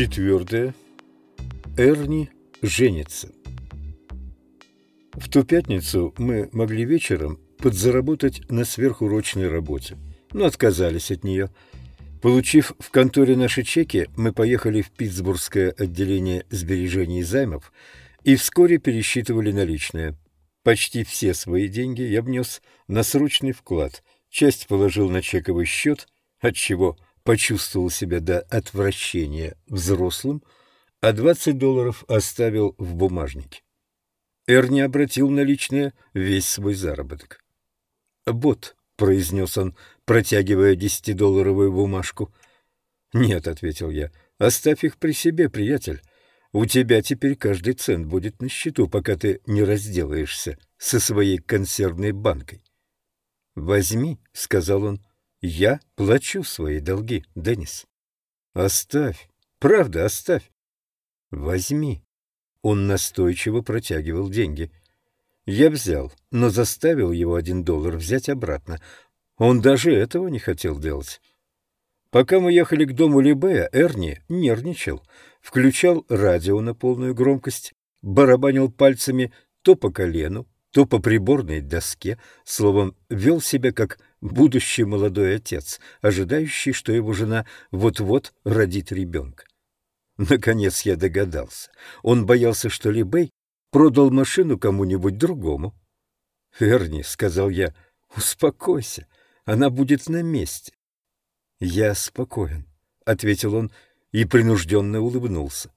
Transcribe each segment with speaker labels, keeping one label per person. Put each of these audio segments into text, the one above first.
Speaker 1: Четвертое. Эрни женится. В ту пятницу мы могли вечером подзаработать на сверхурочной работе, но отказались от нее. Получив в конторе наши чеки, мы поехали в Питтсбургское отделение сбережений займов и вскоре пересчитывали наличные. Почти все свои деньги я внес на срочный вклад, часть положил на чековый счет, отчего чего почувствовал себя до отвращения взрослым, а 20 долларов оставил в бумажнике. Эрни обратил наличные весь свой заработок. «Бот», — произнес он, протягивая десятидолларовую бумажку. «Нет», — ответил я, — «оставь их при себе, приятель. У тебя теперь каждый цент будет на счету, пока ты не разделаешься со своей консервной банкой». «Возьми», — сказал он, я плачу свои долги, Деннис. Оставь. Правда, оставь. Возьми. Он настойчиво протягивал деньги. Я взял, но заставил его один доллар взять обратно. Он даже этого не хотел делать. Пока мы ехали к дому Либея, Эрни нервничал, включал радио на полную громкость, барабанил пальцами то по колену, то по приборной доске, словом, вел себя как будущий молодой отец, ожидающий, что его жена вот-вот родит ребенка. Наконец я догадался. Он боялся, что Либей продал машину кому-нибудь другому. «Эрни», — сказал я, — «успокойся, она будет на месте». «Я спокоен», — ответил он и принужденно улыбнулся.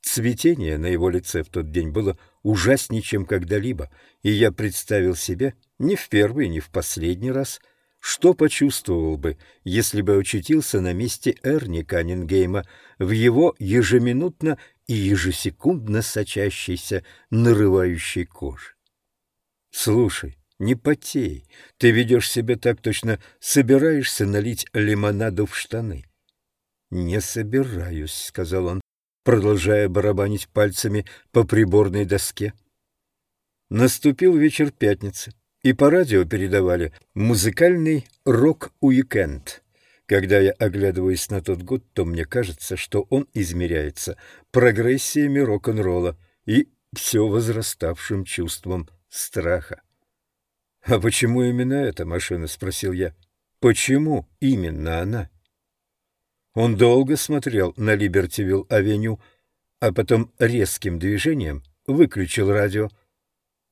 Speaker 1: Цветение на его лице в тот день было ужаснее, чем когда-либо, и я представил себе, не в первый, не в последний раз, что почувствовал бы, если бы очутился на месте Эрни Каннингейма в его ежеминутно и ежесекундно сочащейся, нарывающей коже. «Слушай, не потей, ты ведешь себя так точно, собираешься налить лимонаду в штаны». «Не собираюсь», — сказал он, продолжая барабанить пальцами по приборной доске. Наступил вечер пятницы, и по радио передавали музыкальный рок-уикенд. Когда я оглядываюсь на тот год, то мне кажется, что он измеряется прогрессиями рок-н-ролла и все возраставшим чувством страха. «А почему именно эта машина?» — спросил я. «Почему именно она?» Он долго смотрел на Либертивилл-авеню, а потом резким движением выключил радио.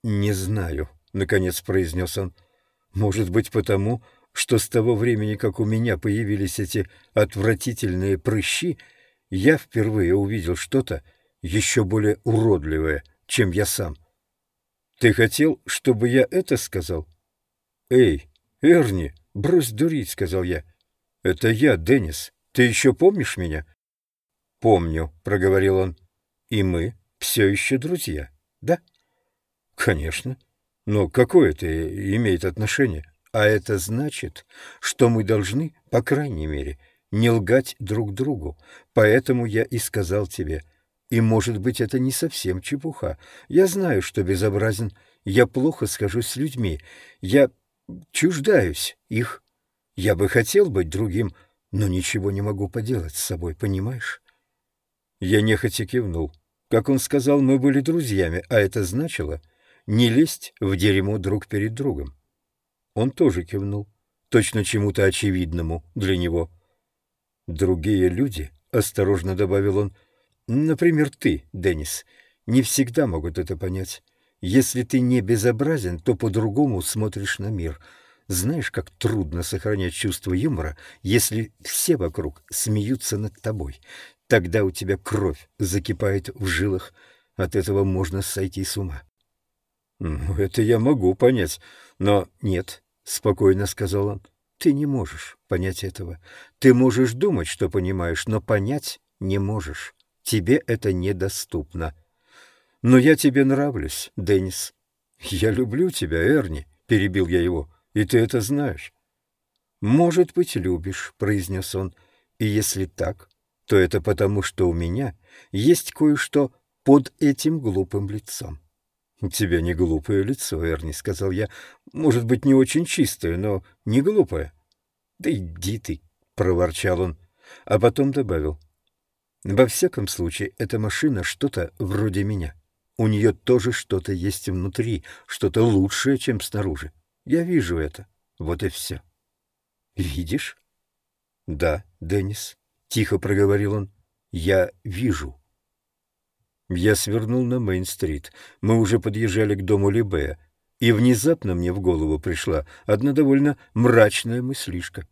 Speaker 1: «Не знаю», — наконец произнес он. «Может быть, потому, что с того времени, как у меня появились эти отвратительные прыщи, я впервые увидел что-то еще более уродливое, чем я сам. Ты хотел, чтобы я это сказал?» «Эй, Эрни, брось дурить», — сказал я. «Это я, Деннис. Ты еще помнишь меня? — Помню, — проговорил он. — И мы все еще друзья, да? — Конечно. Но какое это имеет отношение? А это значит, что мы должны, по крайней мере, не лгать друг другу. Поэтому я и сказал тебе. И, может быть, это не совсем чепуха. Я знаю, что безобразен. Я плохо схожусь с людьми. Я чуждаюсь их. Я бы хотел быть другим, — но ничего не могу поделать с собой, понимаешь? Я нехотя кивнул. Как он сказал, мы были друзьями, а это значило не лезть в дерьмо друг перед другом. Он тоже кивнул, точно чему-то очевидному для него. «Другие люди», — осторожно добавил он, — «например, ты, Деннис, не всегда могут это понять. Если ты не безобразен, то по-другому смотришь на мир». Знаешь, как трудно сохранять чувство юмора, если все вокруг смеются над тобой. Тогда у тебя кровь закипает в жилах. От этого можно сойти с ума. «Ну, это я могу понять, но нет», — спокойно сказал он. «Ты не можешь понять этого. Ты можешь думать, что понимаешь, но понять не можешь. Тебе это недоступно. Но я тебе нравлюсь, Деннис. Я люблю тебя, Эрни», — перебил я его и ты это знаешь. «Может быть, любишь», — произнес он, — «и если так, то это потому, что у меня есть кое-что под этим глупым лицом». «У тебя не глупое лицо, Эрни», — сказал я. «Может быть, не очень чистое, но не глупое». «Да иди ты», — проворчал он, а потом добавил. Во всяком случае, эта машина что-то вроде меня. У нее тоже что-то есть внутри, что-то лучшее, чем снаружи. Я вижу это. Вот и все. Видишь? Да, Деннис, тихо проговорил он. Я вижу. Я свернул на Мейн-стрит. Мы уже подъезжали к дому Либея. И внезапно мне в голову пришла одна довольно мрачная мыслишка.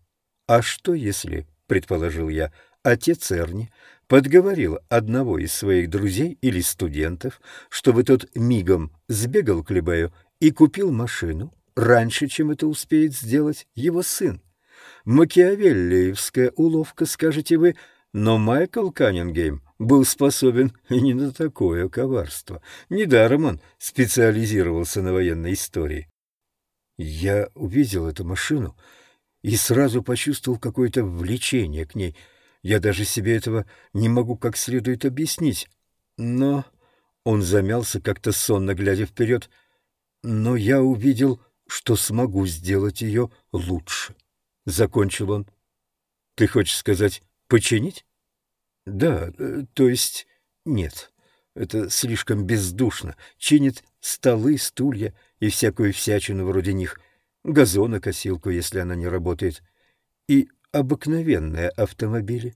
Speaker 1: А что если, предположил я, отец Эрни подговорил одного из своих друзей или студентов, чтобы тот мигом сбегал к Либею и купил машину раньше, чем это успеет сделать его сын? Макиавеллиевская уловка, скажете вы, но Майкл Каннингейм был способен и не на такое коварство. Недаром он специализировался на военной истории. Я увидел эту машину и сразу почувствовал какое-то влечение к ней. Я даже себе этого не могу как следует объяснить. Но он замялся, как-то сонно глядя вперед. Но я увидел, что смогу сделать ее лучше. Закончил он. Ты хочешь сказать «починить»? Да, э, то есть нет. Это слишком бездушно. Чинит столы, стулья и всякую всячину вроде них. Газонокосилку, если она не работает. И обыкновенные автомобили.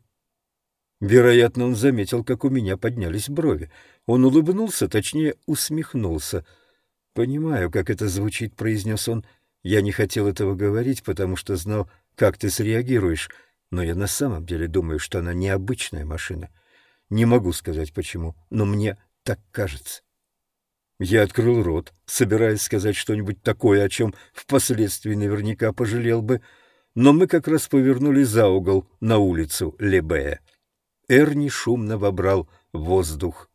Speaker 1: Вероятно, он заметил, как у меня поднялись брови. Он улыбнулся, точнее, усмехнулся. «Понимаю, как это звучит», — произнес он. «Я не хотел этого говорить, потому что знал, как ты среагируешь но я на самом деле думаю, что она необычная машина. Не могу сказать почему, но мне так кажется. Я открыл рот, собираясь сказать что-нибудь такое, о чем впоследствии наверняка пожалел бы, но мы как раз повернули за угол на улицу Лебея. Эрни шумно вобрал воздух.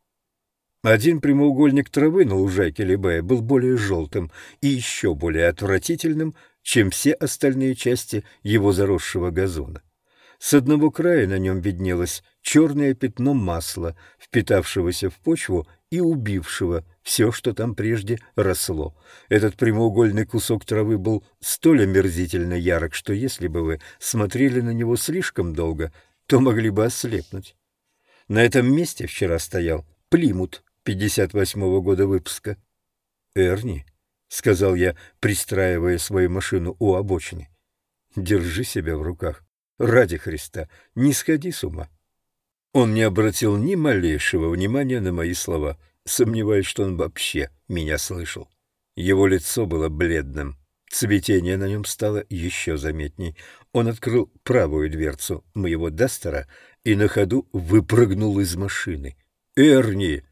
Speaker 1: Один прямоугольник травы на лужайке Лебея был более желтым и еще более отвратительным, чем все остальные части его заросшего газона. С одного края на нем виднелось черное пятно масла, впитавшегося в почву и убившего все, что там прежде росло. Этот прямоугольный кусок травы был столь омерзительно ярок, что если бы вы смотрели на него слишком долго, то могли бы ослепнуть. На этом месте вчера стоял Плимут 58-го года выпуска. «Эрни», — сказал я, пристраивая свою машину у обочины, — «держи себя в руках. Ради Христа, не сходи с ума. Он не обратил ни малейшего внимания на мои слова, сомневаясь, что он вообще меня слышал. Его лицо было бледным, цветение на нем стало еще заметней. Он открыл правую дверцу моего Дастера и на ходу выпрыгнул из машины. «Эрни!»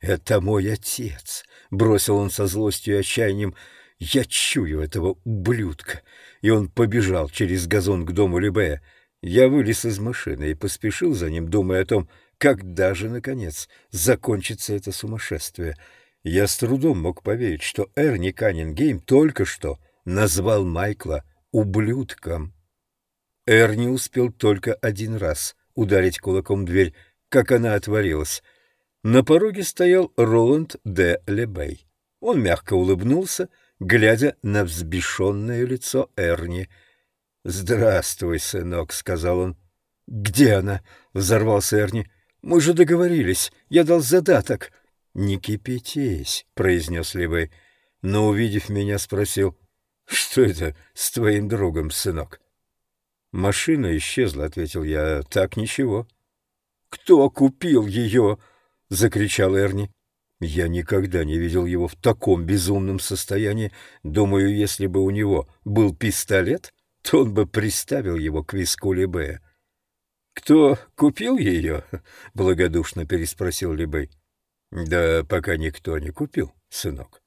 Speaker 1: «Это мой отец!» — бросил он со злостью и отчаянием. «Я чую этого ублюдка!» и он побежал через газон к дому Любея. Я вылез из машины и поспешил за ним, думая о том, когда же, наконец, закончится это сумасшествие. Я с трудом мог поверить, что Эрни Каннингейм только что назвал Майкла ублюдком. Эрни успел только один раз ударить кулаком дверь, как она отворилась. На пороге стоял Роланд де Лебей. Он мягко улыбнулся глядя на взбешенное лицо Эрни. «Здравствуй, сынок», — сказал он. «Где она?» — взорвался Эрни. «Мы же договорились. Я дал задаток». «Не кипятись», — произнес Ливей. Но, увидев меня, спросил, «Что это с твоим другом, сынок?» «Машина исчезла», — ответил я. «Так ничего». «Кто купил ее?» — закричал Эрни. Я никогда не видел его в таком безумном состоянии. Думаю, если бы у него был пистолет, то он бы приставил его к виску Либея. «Кто купил ее?» — благодушно переспросил Либей. «Да пока никто не купил, сынок.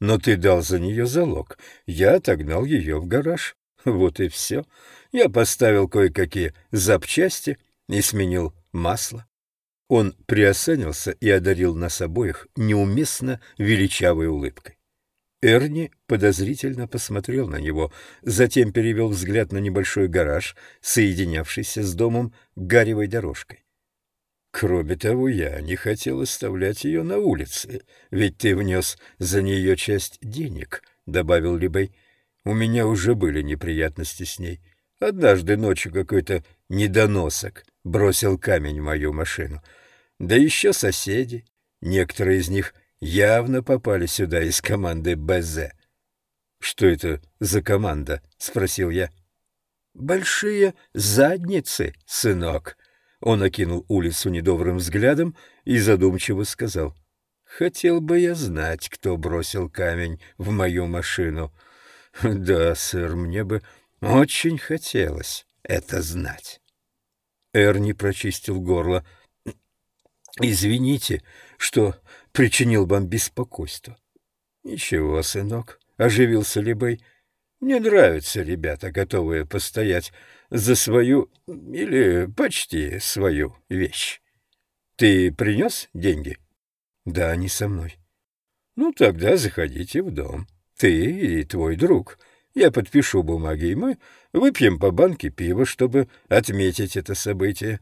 Speaker 1: Но ты дал за нее залог. Я отогнал ее в гараж. Вот и все. Я поставил кое-какие запчасти и сменил масло. Он приосанился и одарил нас обоих неуместно величавой улыбкой. Эрни подозрительно посмотрел на него, затем перевел взгляд на небольшой гараж, соединявшийся с домом гаревой дорожкой. «Кроме того, я не хотел оставлять ее на улице, ведь ты внес за нее часть денег», — добавил Либей. «У меня уже были неприятности с ней. Однажды ночью какой-то недоносок бросил камень в мою машину. Да еще соседи. Некоторые из них явно попали сюда из команды БЗ. «Что это за команда?» — спросил я. «Большие задницы, сынок!» Он окинул улицу недобрым взглядом и задумчиво сказал. «Хотел бы я знать, кто бросил камень в мою машину. Да, сэр, мне бы очень хотелось это знать». Эрни прочистил горло. «Извините, что причинил вам беспокойство». «Ничего, сынок», — оживился Либей. «Мне нравятся ребята, готовые постоять за свою или почти свою вещь. Ты принес деньги?» «Да, они со мной». «Ну, тогда заходите в дом. Ты и твой друг. Я подпишу бумаги, и мы выпьем по банке пива, чтобы отметить это событие».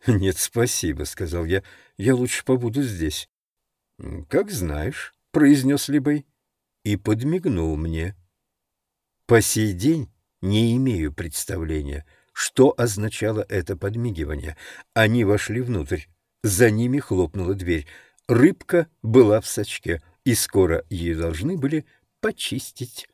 Speaker 1: «Нет, спасибо», — сказал я. «Я лучше побуду здесь». «Как знаешь», — произнес Либей и подмигнул мне. По сей день не имею представления, что означало это подмигивание. Они вошли внутрь. За ними хлопнула дверь. Рыбка была в сачке, и скоро ее должны были почистить.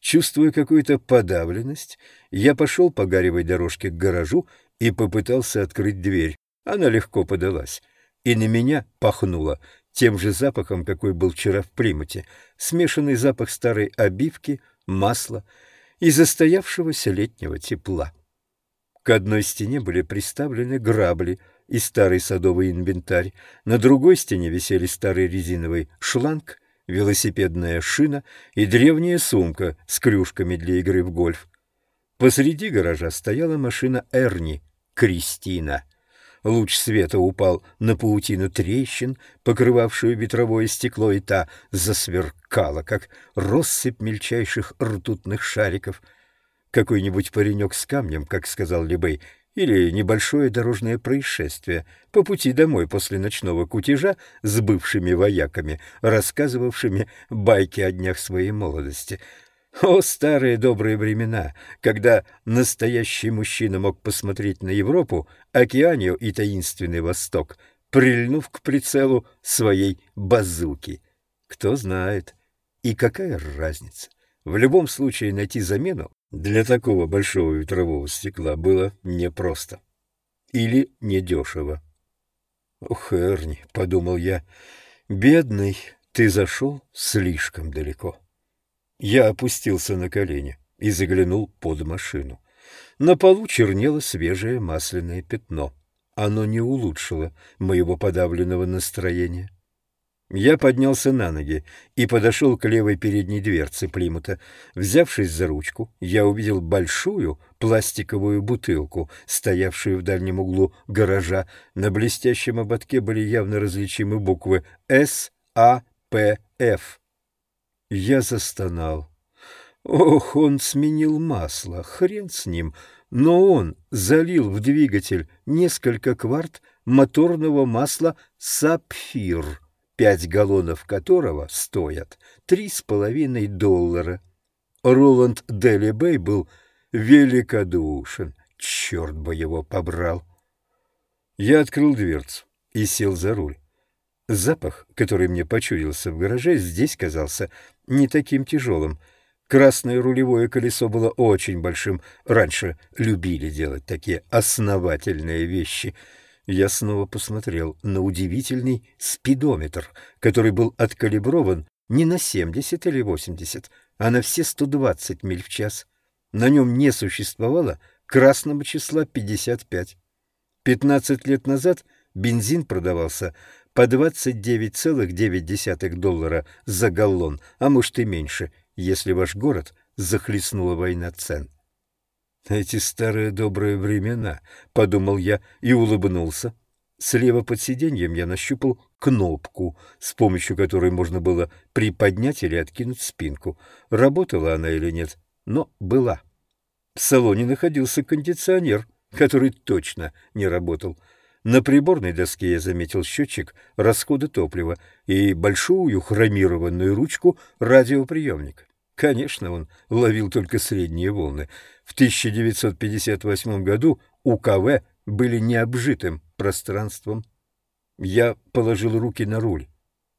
Speaker 1: Чувствуя какую-то подавленность, я пошел по гаревой дорожке к гаражу и попытался открыть дверь. Она легко подалась, и на меня пахнуло тем же запахом, какой был вчера в Плимуте, смешанный запах старой обивки, масла и застоявшегося летнего тепла. К одной стене были приставлены грабли и старый садовый инвентарь, на другой стене висели старый резиновый шланг — велосипедная шина и древняя сумка с крюшками для игры в гольф. Посреди гаража стояла машина Эрни, Кристина. Луч света упал на паутину трещин, покрывавшую ветровое стекло, и та засверкала, как россыпь мельчайших ртутных шариков. Какой-нибудь паренек с камнем, как сказал Лебей, или небольшое дорожное происшествие по пути домой после ночного кутежа с бывшими вояками, рассказывавшими байки о днях своей молодости. О, старые добрые времена, когда настоящий мужчина мог посмотреть на Европу, Океанию и таинственный Восток, прильнув к прицелу своей базуки. Кто знает. И какая разница? В любом случае найти замену для такого большого ветрового стекла было непросто. Или недешево. «Ох, Эрни», — подумал я, — «бедный, ты зашел слишком далеко». Я опустился на колени и заглянул под машину. На полу чернело свежее масляное пятно. Оно не улучшило моего подавленного настроения. Я поднялся на ноги и подошел к левой передней дверце Плимута. Взявшись за ручку, я увидел большую пластиковую бутылку, стоявшую в дальнем углу гаража. На блестящем ободке были явно различимы буквы «С», «А», «П», «Ф». Я застонал. Ох, он сменил масло, хрен с ним, но он залил в двигатель несколько кварт моторного масла «Сапфир» пять галлонов которого стоят три с половиной доллара. Роланд Дели Бэй был великодушен, черт бы его побрал. Я открыл дверцу и сел за руль. Запах, который мне почудился в гараже, здесь казался не таким тяжелым. Красное рулевое колесо было очень большим. Раньше любили делать такие основательные вещи — я снова посмотрел на удивительный спидометр, который был откалиброван не на 70 или 80, а на все 120 миль в час. На нем не существовало красного числа 55. 15 лет назад бензин продавался по 29,9 доллара за галлон, а может и меньше, если ваш город захлестнула война цен. Эти старые добрые времена, — подумал я и улыбнулся. Слева под сиденьем я нащупал кнопку, с помощью которой можно было приподнять или откинуть спинку. Работала она или нет, но была. В салоне находился кондиционер, который точно не работал. На приборной доске я заметил счетчик расхода топлива и большую хромированную ручку радиоприемника. Конечно, он ловил только средние волны. В 1958 году УКВ были необжитым пространством. Я положил руки на руль,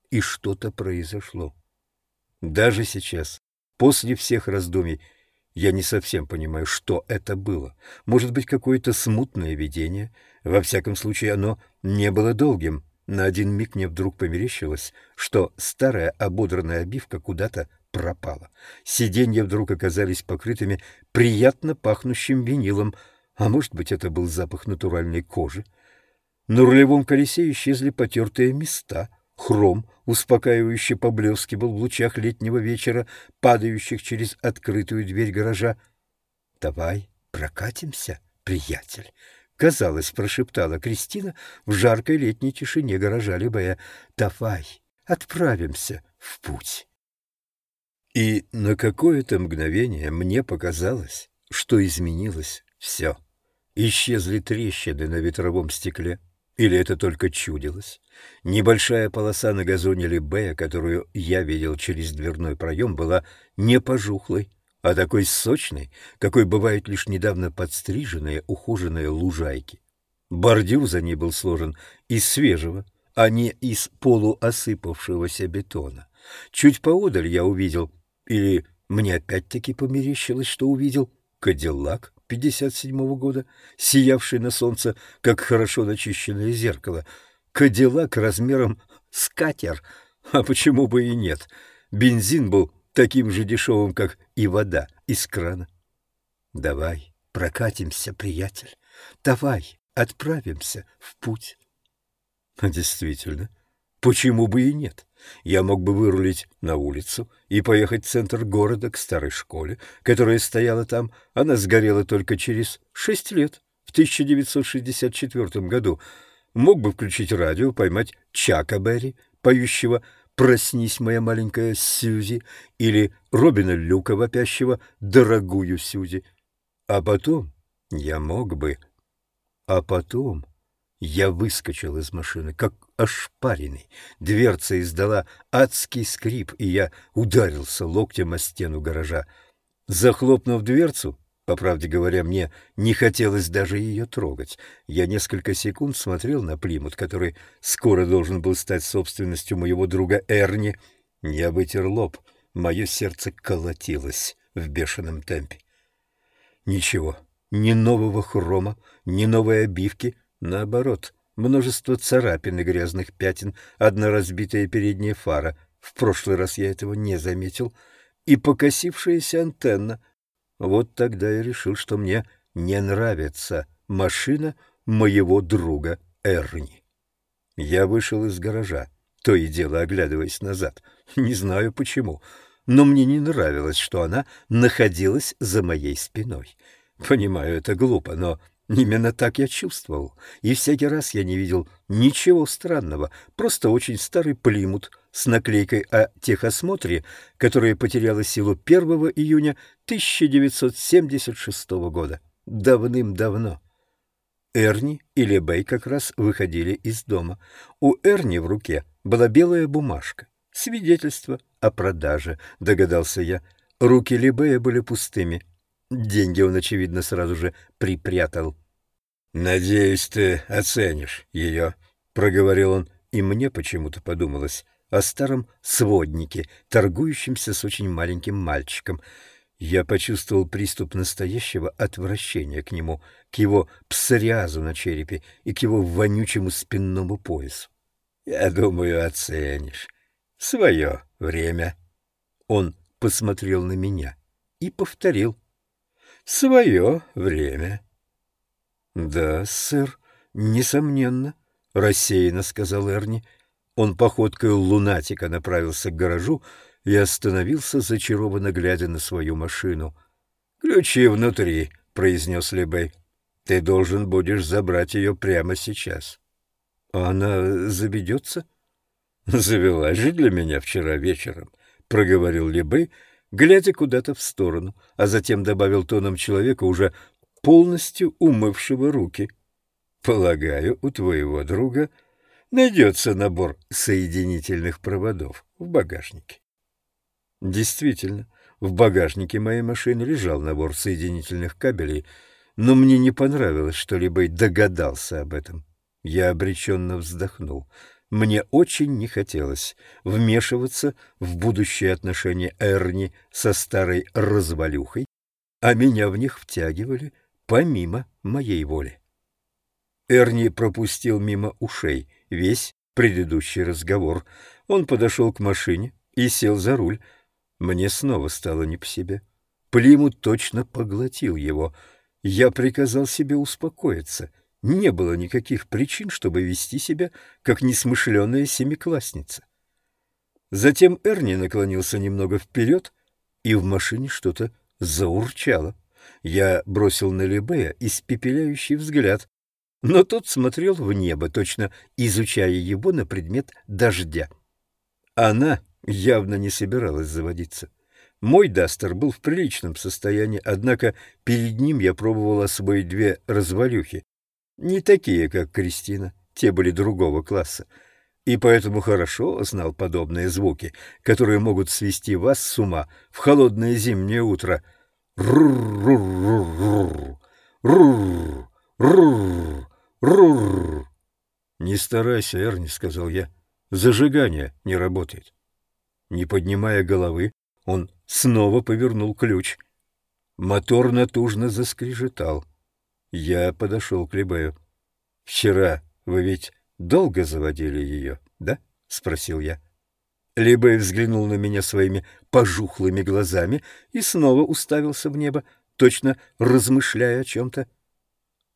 Speaker 1: и что-то произошло. Даже сейчас, после всех раздумий, я не совсем понимаю, что это было. Может быть, какое-то смутное видение. Во всяком случае, оно не было долгим. На один миг мне вдруг померещилось, что старая ободранная обивка куда-то пропала. Сиденья вдруг оказались покрытыми приятно пахнущим винилом, а может быть, это был запах натуральной кожи. На рулевом колесе исчезли потертые места. Хром успокаивающе поблескивал в лучах летнего вечера, падающих через открытую дверь гаража. «Давай прокатимся, приятель!» казалось, прошептала Кристина в жаркой летней тишине гаража Лебея. «Давай, отправимся в путь». И на какое-то мгновение мне показалось, что изменилось все. Исчезли трещины на ветровом стекле. Или это только чудилось? Небольшая полоса на газоне Лебея, которую я видел через дверной проем, была не пожухлой, а такой сочной, какой бывают лишь недавно подстриженные, ухоженные лужайки. Бордюр за ней был сложен из свежего, а не из полуосыпавшегося бетона. Чуть поодаль я увидел, или мне опять-таки померещилось, что увидел, Кадиллак 57-го года, сиявший на солнце, как хорошо начищенное зеркало. Кадиллак размером с катер, а почему бы и нет? Бензин был таким же дешевым, как и вода из крана. Давай прокатимся, приятель, давай отправимся в путь. А действительно, почему бы и нет? Я мог бы вырулить на улицу и поехать в центр города к старой школе, которая стояла там. Она сгорела только через шесть лет, в 1964 году. Мог бы включить радио, поймать Чака Берри, поющего «Проснись, моя маленькая Сьюзи» или Робина Люка, вопящего «Дорогую Сьюзи». А потом я мог бы... А потом я выскочил из машины, как ошпаренный. Дверца издала адский скрип, и я ударился локтем о стену гаража. Захлопнув дверцу, по правде говоря, мне не хотелось даже ее трогать. Я несколько секунд смотрел на Плимут, который скоро должен был стать собственностью моего друга Эрни. Я вытер лоб. Мое сердце колотилось в бешеном темпе. Ничего, ни нового хрома, ни новой обивки. Наоборот, множество царапин и грязных пятен, одна разбитая передняя фара. В прошлый раз я этого не заметил. И покосившаяся антенна — вот тогда я решил, что мне не нравится машина моего друга Эрни. Я вышел из гаража, то и дело оглядываясь назад. Не знаю почему, но мне не нравилось, что она находилась за моей спиной. Понимаю, это глупо, но Именно так я чувствовал, и всякий раз я не видел ничего странного, просто очень старый плимут с наклейкой о техосмотре, которая потеряла силу 1 июня 1976 года, давным-давно. Эрни и Лебей как раз выходили из дома. У Эрни в руке была белая бумажка. Свидетельство о продаже, догадался я. Руки Лебея были пустыми. Деньги он, очевидно, сразу же припрятал. «Надеюсь, ты оценишь ее», — проговорил он, и мне почему-то подумалось о старом своднике, торгующемся с очень маленьким мальчиком. Я почувствовал приступ настоящего отвращения к нему, к его псориазу на черепе и к его вонючему спинному поясу. «Я думаю, оценишь. Свое время». Он посмотрел на меня и повторил. «Свое время». «Да, сэр, несомненно», — рассеянно сказал Эрни. Он походкой лунатика направился к гаражу и остановился, зачарованно глядя на свою машину. «Ключи внутри», — произнес Лебей. «Ты должен будешь забрать ее прямо сейчас». «Она заведется?» «Завелась же для меня вчера вечером», — проговорил Лебей, глядя куда-то в сторону, а затем добавил тоном человека, уже полностью умывшего руки. Полагаю, у твоего друга найдется набор соединительных проводов в багажнике. Действительно, в багажнике моей машины лежал набор соединительных кабелей, но мне не понравилось, что Либей догадался об этом. Я обреченно вздохнул. Мне очень не хотелось вмешиваться в будущие отношения Эрни со старой развалюхой, а меня в них втягивали помимо моей воли. Эрни пропустил мимо ушей весь предыдущий разговор. Он подошел к машине и сел за руль. Мне снова стало не по себе. Плимут точно поглотил его. Я приказал себе успокоиться. Не было никаких причин, чтобы вести себя, как несмышленая семиклассница. Затем Эрни наклонился немного вперед, и в машине что-то заурчало. Я бросил на Лебея испепеляющий взгляд, но тот смотрел в небо, точно изучая его на предмет дождя. Она явно не собиралась заводиться. Мой Дастер был в приличном состоянии, однако перед ним я пробовал освоить две развалюхи. Не такие, как Кристина, те были другого класса. И поэтому хорошо знал подобные звуки, которые могут свести вас с ума в холодное зимнее утро. Рур-рур-рур-рур, рур-рур, рур. «Не старайся, Эрни», — сказал я. «Зажигание не работает». Не поднимая головы, он снова повернул ключ. Мотор натужно заскрежетал. Я подошел к Лебею. «Вчера вы ведь долго заводили ее, да?» — спросил я. Либей взглянул на меня своими пожухлыми глазами и снова уставился в небо, точно размышляя о чем-то.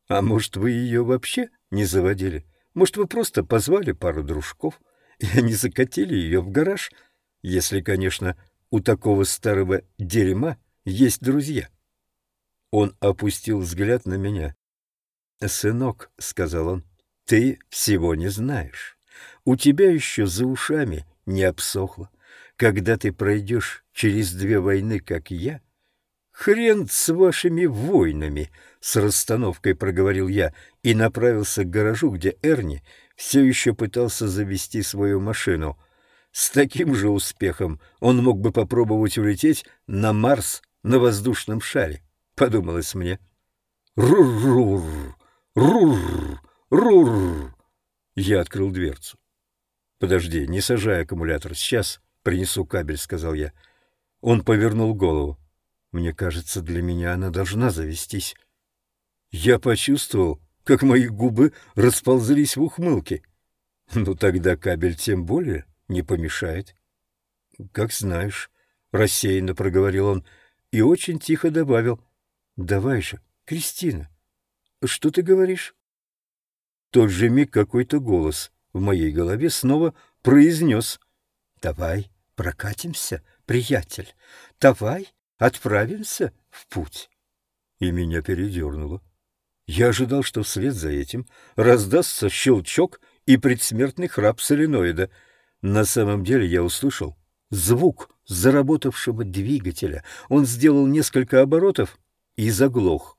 Speaker 1: «А может, вы ее вообще не заводили? Может, вы просто позвали пару дружков, и они закатили ее в гараж, если, конечно, у такого старого дерьма есть друзья?» Он опустил взгляд на меня. «Сынок», — сказал он, — «ты всего не знаешь. У тебя еще за ушами не обсохло. Когда ты пройдешь через две войны, как я...» «Хрен с вашими войнами!» — с расстановкой проговорил я и направился к гаражу, где Эрни все еще пытался завести свою машину. С таким же успехом он мог бы попробовать улететь на Марс на воздушном шаре, подумалось мне. «Рур-рур! Рур! Рур!» Я открыл дверцу. «Подожди, не сажай аккумулятор. Сейчас принесу кабель», — сказал я. Он повернул голову. «Мне кажется, для меня она должна завестись». Я почувствовал, как мои губы расползлись в ухмылке. «Ну тогда кабель тем более не помешает». «Как знаешь», — рассеянно проговорил он и очень тихо добавил. «Давай же, Кристина, что ты говоришь?» тот же миг какой-то голос в моей голове снова произнес «Давай прокатимся, приятель, давай отправимся в путь». И меня передернуло. Я ожидал, что вслед за этим раздастся щелчок и предсмертный храп соленоида. На самом деле я услышал звук заработавшего двигателя. Он сделал несколько оборотов и заглох.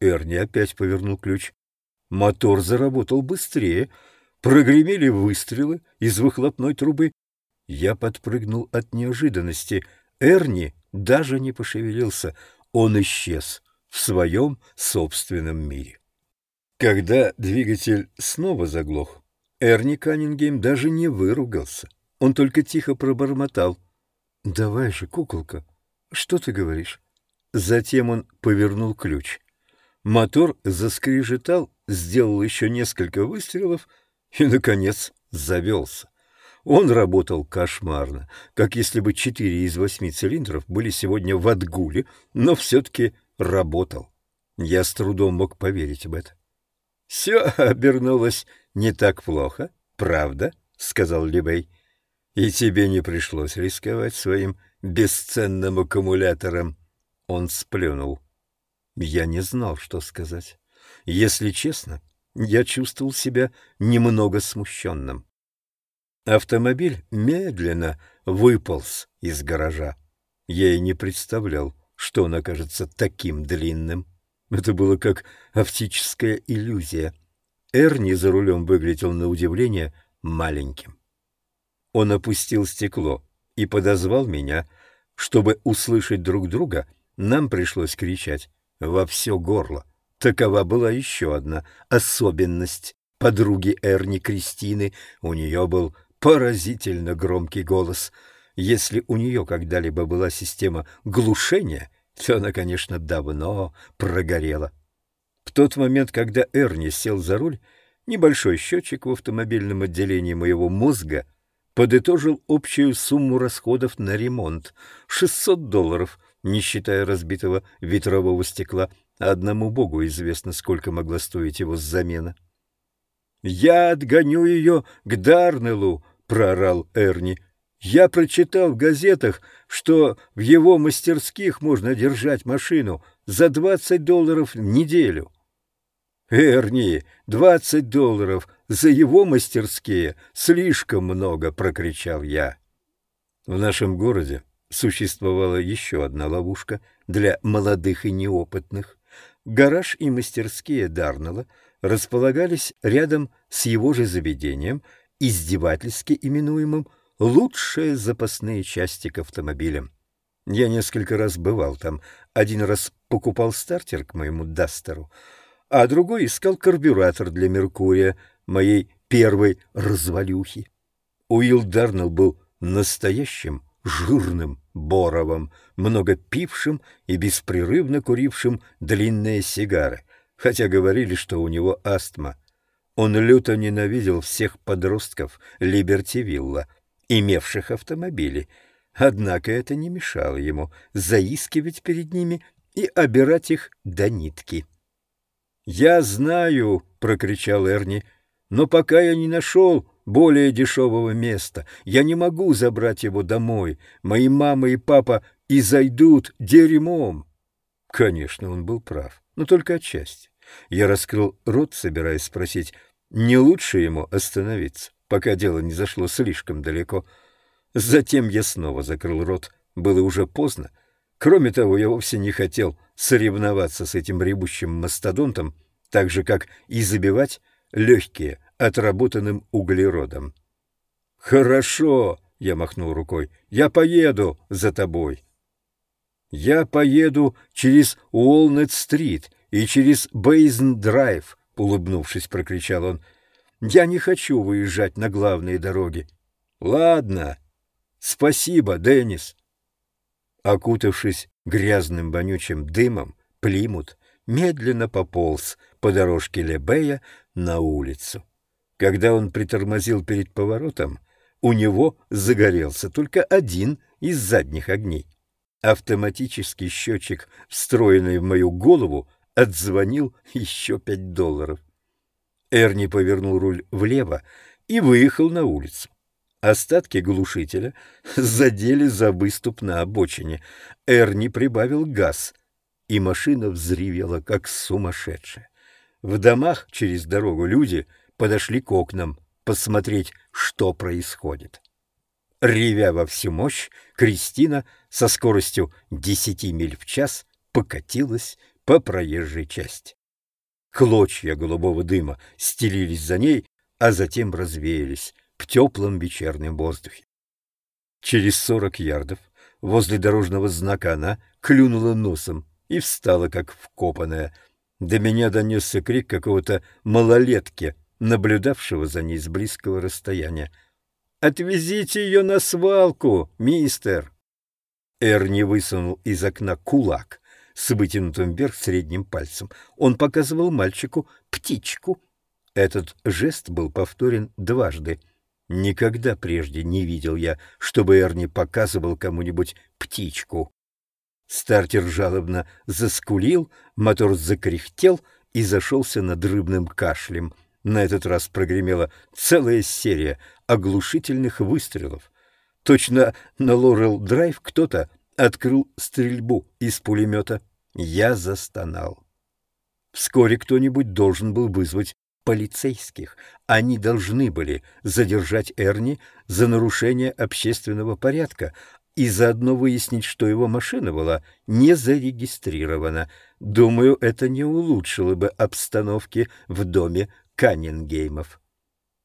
Speaker 1: Эрни опять повернул ключ. Мотор заработал быстрее, Прогремели выстрелы из выхлопной трубы. Я подпрыгнул от неожиданности. Эрни даже не пошевелился. Он исчез в своем собственном мире. Когда двигатель снова заглох, Эрни Каннингем даже не выругался. Он только тихо пробормотал. «Давай же, куколка, что ты говоришь?» Затем он повернул ключ. Мотор заскрежетал, сделал еще несколько выстрелов — и, наконец, завелся. Он работал кошмарно, как если бы четыре из восьми цилиндров были сегодня в отгуле, но все-таки работал. Я с трудом мог поверить в это. — Все обернулось не так плохо, правда? — сказал Либей. — И тебе не пришлось рисковать своим бесценным аккумулятором. Он сплюнул. Я не знал, что сказать. Если честно, я чувствовал себя немного смущенным. Автомобиль медленно выполз из гаража. Я и не представлял, что он окажется таким длинным. Это было как оптическая иллюзия. Эрни за рулем выглядел на удивление маленьким. Он опустил стекло и подозвал меня. Чтобы услышать друг друга, нам пришлось кричать во все горло. Такова была еще одна особенность подруги Эрни Кристины. У нее был поразительно громкий голос. Если у нее когда-либо была система глушения, то она, конечно, давно прогорела. В тот момент, когда Эрни сел за руль, небольшой счетчик в автомобильном отделении моего мозга подытожил общую сумму расходов на ремонт — 600 долларов, не считая разбитого ветрового стекла. Одному богу известно, сколько могла стоить его замена. «Я отгоню ее к Дарнеллу!» — проорал Эрни. «Я прочитал в газетах, что в его мастерских можно держать машину за 20 долларов в неделю». «Эрни, двадцать долларов за его мастерские слишком много!» — прокричал я. В нашем городе существовала еще одна ловушка для молодых и неопытных. Гараж и мастерские Дарнелла располагались рядом с его же заведением, издевательски именуемым «лучшие запасные части к автомобилям». Я несколько раз бывал там. Один раз покупал стартер к моему Дастеру — а другой искал карбюратор для Меркурия, моей первой развалюхи. Уилл Дарнелл был настоящим жирным Боровым, много пившим и беспрерывно курившим длинные сигары, хотя говорили, что у него астма. Он люто ненавидел всех подростков Либертивилла, имевших автомобили, однако это не мешало ему заискивать перед ними и обирать их до нитки. «Я знаю!» — прокричал Эрни. «Но пока я не нашел более дешевого места, я не могу забрать его домой. Мои мама и папа и зайдут дерьмом!» Конечно, он был прав, но только отчасти. Я раскрыл рот, собираясь спросить, не лучше ему остановиться, пока дело не зашло слишком далеко. Затем я снова закрыл рот. Было уже поздно. Кроме того, я вовсе не хотел соревноваться с этим рябущим мастодонтом, так же, как и забивать легкие отработанным углеродом. «Хорошо!» — я махнул рукой. «Я поеду за тобой!» «Я поеду через Уолнет-стрит и через Бейзен-драйв!» — улыбнувшись, прокричал он. «Я не хочу выезжать на главные дороги». «Ладно. Спасибо, Деннис». Окутавшись грязным вонючим дымом, Плимут медленно пополз по дорожке Лебея на улицу. Когда он притормозил перед поворотом, у него загорелся только один из задних огней. Автоматический счетчик, встроенный в мою голову, отзвонил еще пять долларов. Эрни повернул руль влево и выехал на улицу. Остатки глушителя задели за выступ на обочине. Эрни прибавил газ, и машина взревела, как сумасшедшая. В домах через дорогу люди подошли к окнам посмотреть, что происходит. Ревя во всю мощь, Кристина со скоростью десяти миль в час покатилась по проезжей части. Клочья голубого дыма стелились за ней, а затем развеялись в теплом вечернем воздухе. Через сорок ярдов возле дорожного знака она клюнула носом и встала, как вкопанная. До меня донесся крик какого-то малолетки, наблюдавшего за ней с близкого расстояния. «Отвезите ее на свалку, мистер!» Эрни высунул из окна кулак с вытянутым вверх средним пальцем. Он показывал мальчику птичку. Этот жест был повторен дважды — Никогда прежде не видел я, чтобы Эрни показывал кому-нибудь птичку. Стартер жалобно заскулил, мотор закряхтел и зашелся над рыбным кашлем. На этот раз прогремела целая серия оглушительных выстрелов. Точно на Лорел-драйв кто-то открыл стрельбу из пулемета. Я застонал. Вскоре кто-нибудь должен был вызвать полицейских. Они должны были задержать Эрни за нарушение общественного порядка и заодно выяснить, что его машина была не зарегистрирована. Думаю, это не улучшило бы обстановки в доме Каннингеймов.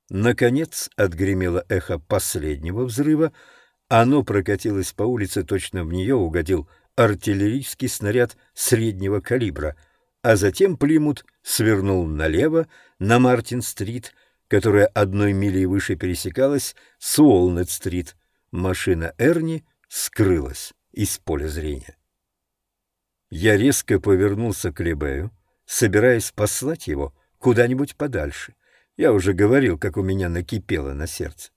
Speaker 1: Наконец отгремело эхо последнего взрыва. Оно прокатилось по улице, точно в нее угодил артиллерийский снаряд среднего калибра. а затем Плимут свернул налево на Мартин-стрит, которая одной милей выше пересекалась с Уолнет-стрит. Машина Эрни скрылась из поля зрения. Я резко повернулся к Лебею, собираясь послать его куда-нибудь подальше. Я уже говорил, как у меня накипело на сердце.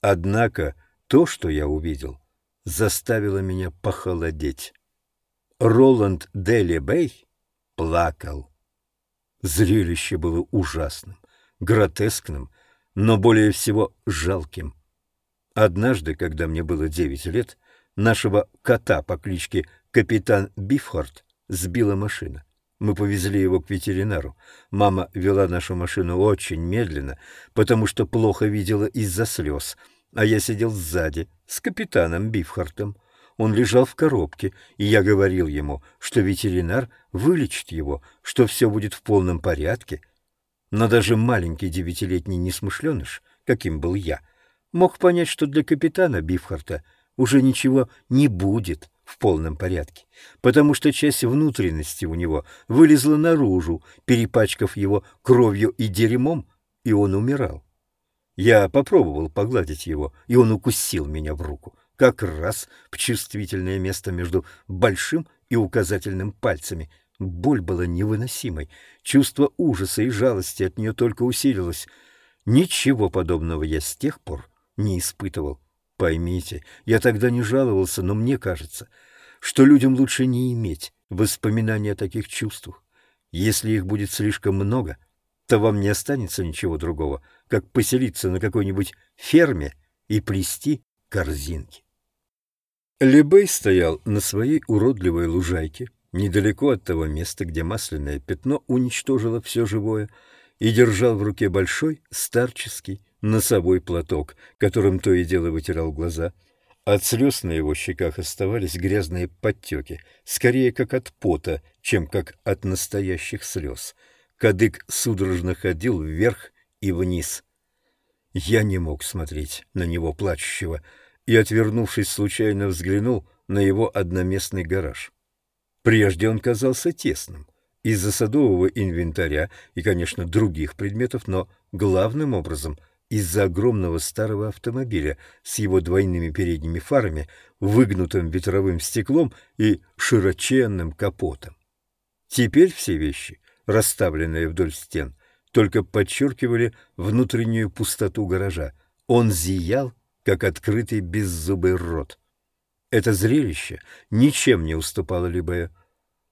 Speaker 1: Однако то, что я увидел, заставило меня похолодеть. Роланд Дели Бэй плакал. Зрелище было ужасным, гротескным, но более всего жалким. Однажды, когда мне было девять лет, нашего кота по кличке Капитан Бифхарт сбила машина. Мы повезли его к ветеринару. Мама вела нашу машину очень медленно, потому что плохо видела из-за слез, а я сидел сзади с капитаном Бифхартом. Он лежал в коробке, и я говорил ему, что ветеринар вылечит его, что все будет в полном порядке. Но даже маленький девятилетний несмышленыш, каким был я, мог понять, что для капитана Бифхарта уже ничего не будет в полном порядке, потому что часть внутренности у него вылезла наружу, перепачкав его кровью и дерьмом, и он умирал. Я попробовал погладить его, и он укусил меня в руку, как раз в чувствительное место между большим и указательным пальцами. Боль была невыносимой, чувство ужаса и жалости от нее только усилилось. Ничего подобного я с тех пор не испытывал. Поймите, я тогда не жаловался, но мне кажется, что людям лучше не иметь воспоминаний о таких чувствах. Если их будет слишком много, то вам не останется ничего другого, как поселиться на какой-нибудь ферме и плести корзинки. Лебей стоял на своей уродливой лужайке, недалеко от того места, где масляное пятно уничтожило все живое, и держал в руке большой старческий носовой платок, которым то и дело вытирал глаза. От слез на его щеках оставались грязные подтеки, скорее как от пота, чем как от настоящих слез. Кадык судорожно ходил вверх и вниз. Я не мог смотреть на него плачущего и, отвернувшись, случайно взглянул на его одноместный гараж. Прежде он казался тесным из-за садового инвентаря и, конечно, других предметов, но главным образом из-за огромного старого автомобиля с его двойными передними фарами, выгнутым ветровым стеклом и широченным капотом. Теперь все вещи, расставленные вдоль стен, только подчеркивали внутреннюю пустоту гаража. Он зиял, как открытый беззубый рот. Это зрелище ничем не уступало Любе.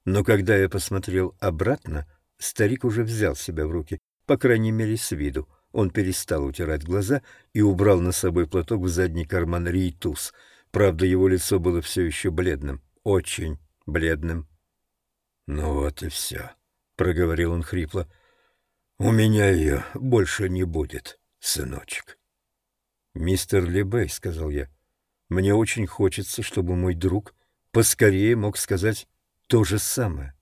Speaker 1: Но когда я посмотрел обратно, старик уже взял себя в руки, по крайней мере, с виду. Он перестал утирать глаза и убрал на собой платок в задний карман рейтуз. Правда, его лицо было все еще бледным, очень бледным. — Ну вот и все, — проговорил он хрипло. — У меня ее больше не будет, сыночек. — Мистер Лебей, — сказал я, — мне очень хочется, чтобы мой друг поскорее мог сказать то же самое.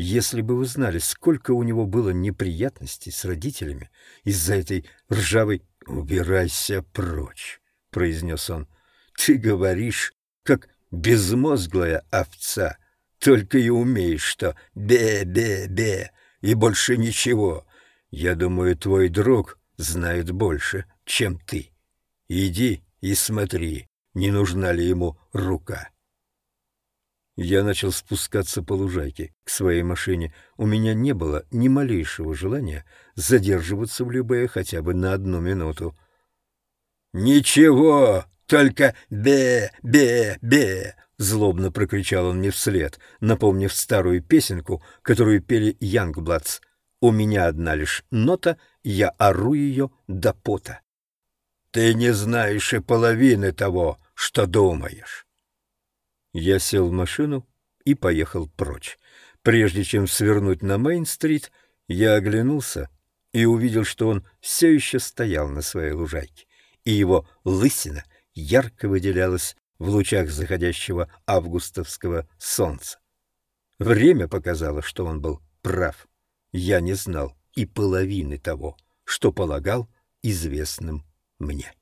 Speaker 1: Если бы вы знали, сколько у него было неприятностей с родителями из-за этой ржавой «Убирайся прочь», — произнес он. «Ты говоришь, как безмозглая овца, только и умеешь что «бе-бе-бе» и больше ничего. Я думаю, твой друг знает больше, чем ты. Иди и смотри, не нужна ли ему рука». Я начал спускаться по лужайке к своей машине. У меня не было ни малейшего желания задерживаться в Любе хотя бы на одну минуту. «Ничего, только бе-бе-бе!» — злобно прокричал он мне вслед, напомнив старую песенку, которую пели Янгбладс. «У меня одна лишь нота, я ору ее до пота». «Ты не знаешь и половины того, что думаешь». Я сел в машину и поехал прочь. Прежде чем свернуть на Мейн-стрит, я оглянулся и увидел, что он все еще стоял на своей лужайке, и его лысина ярко выделялась в лучах заходящего августовского солнца. Время показало, что он был прав. Я не знал и половины того, что полагал известным мне.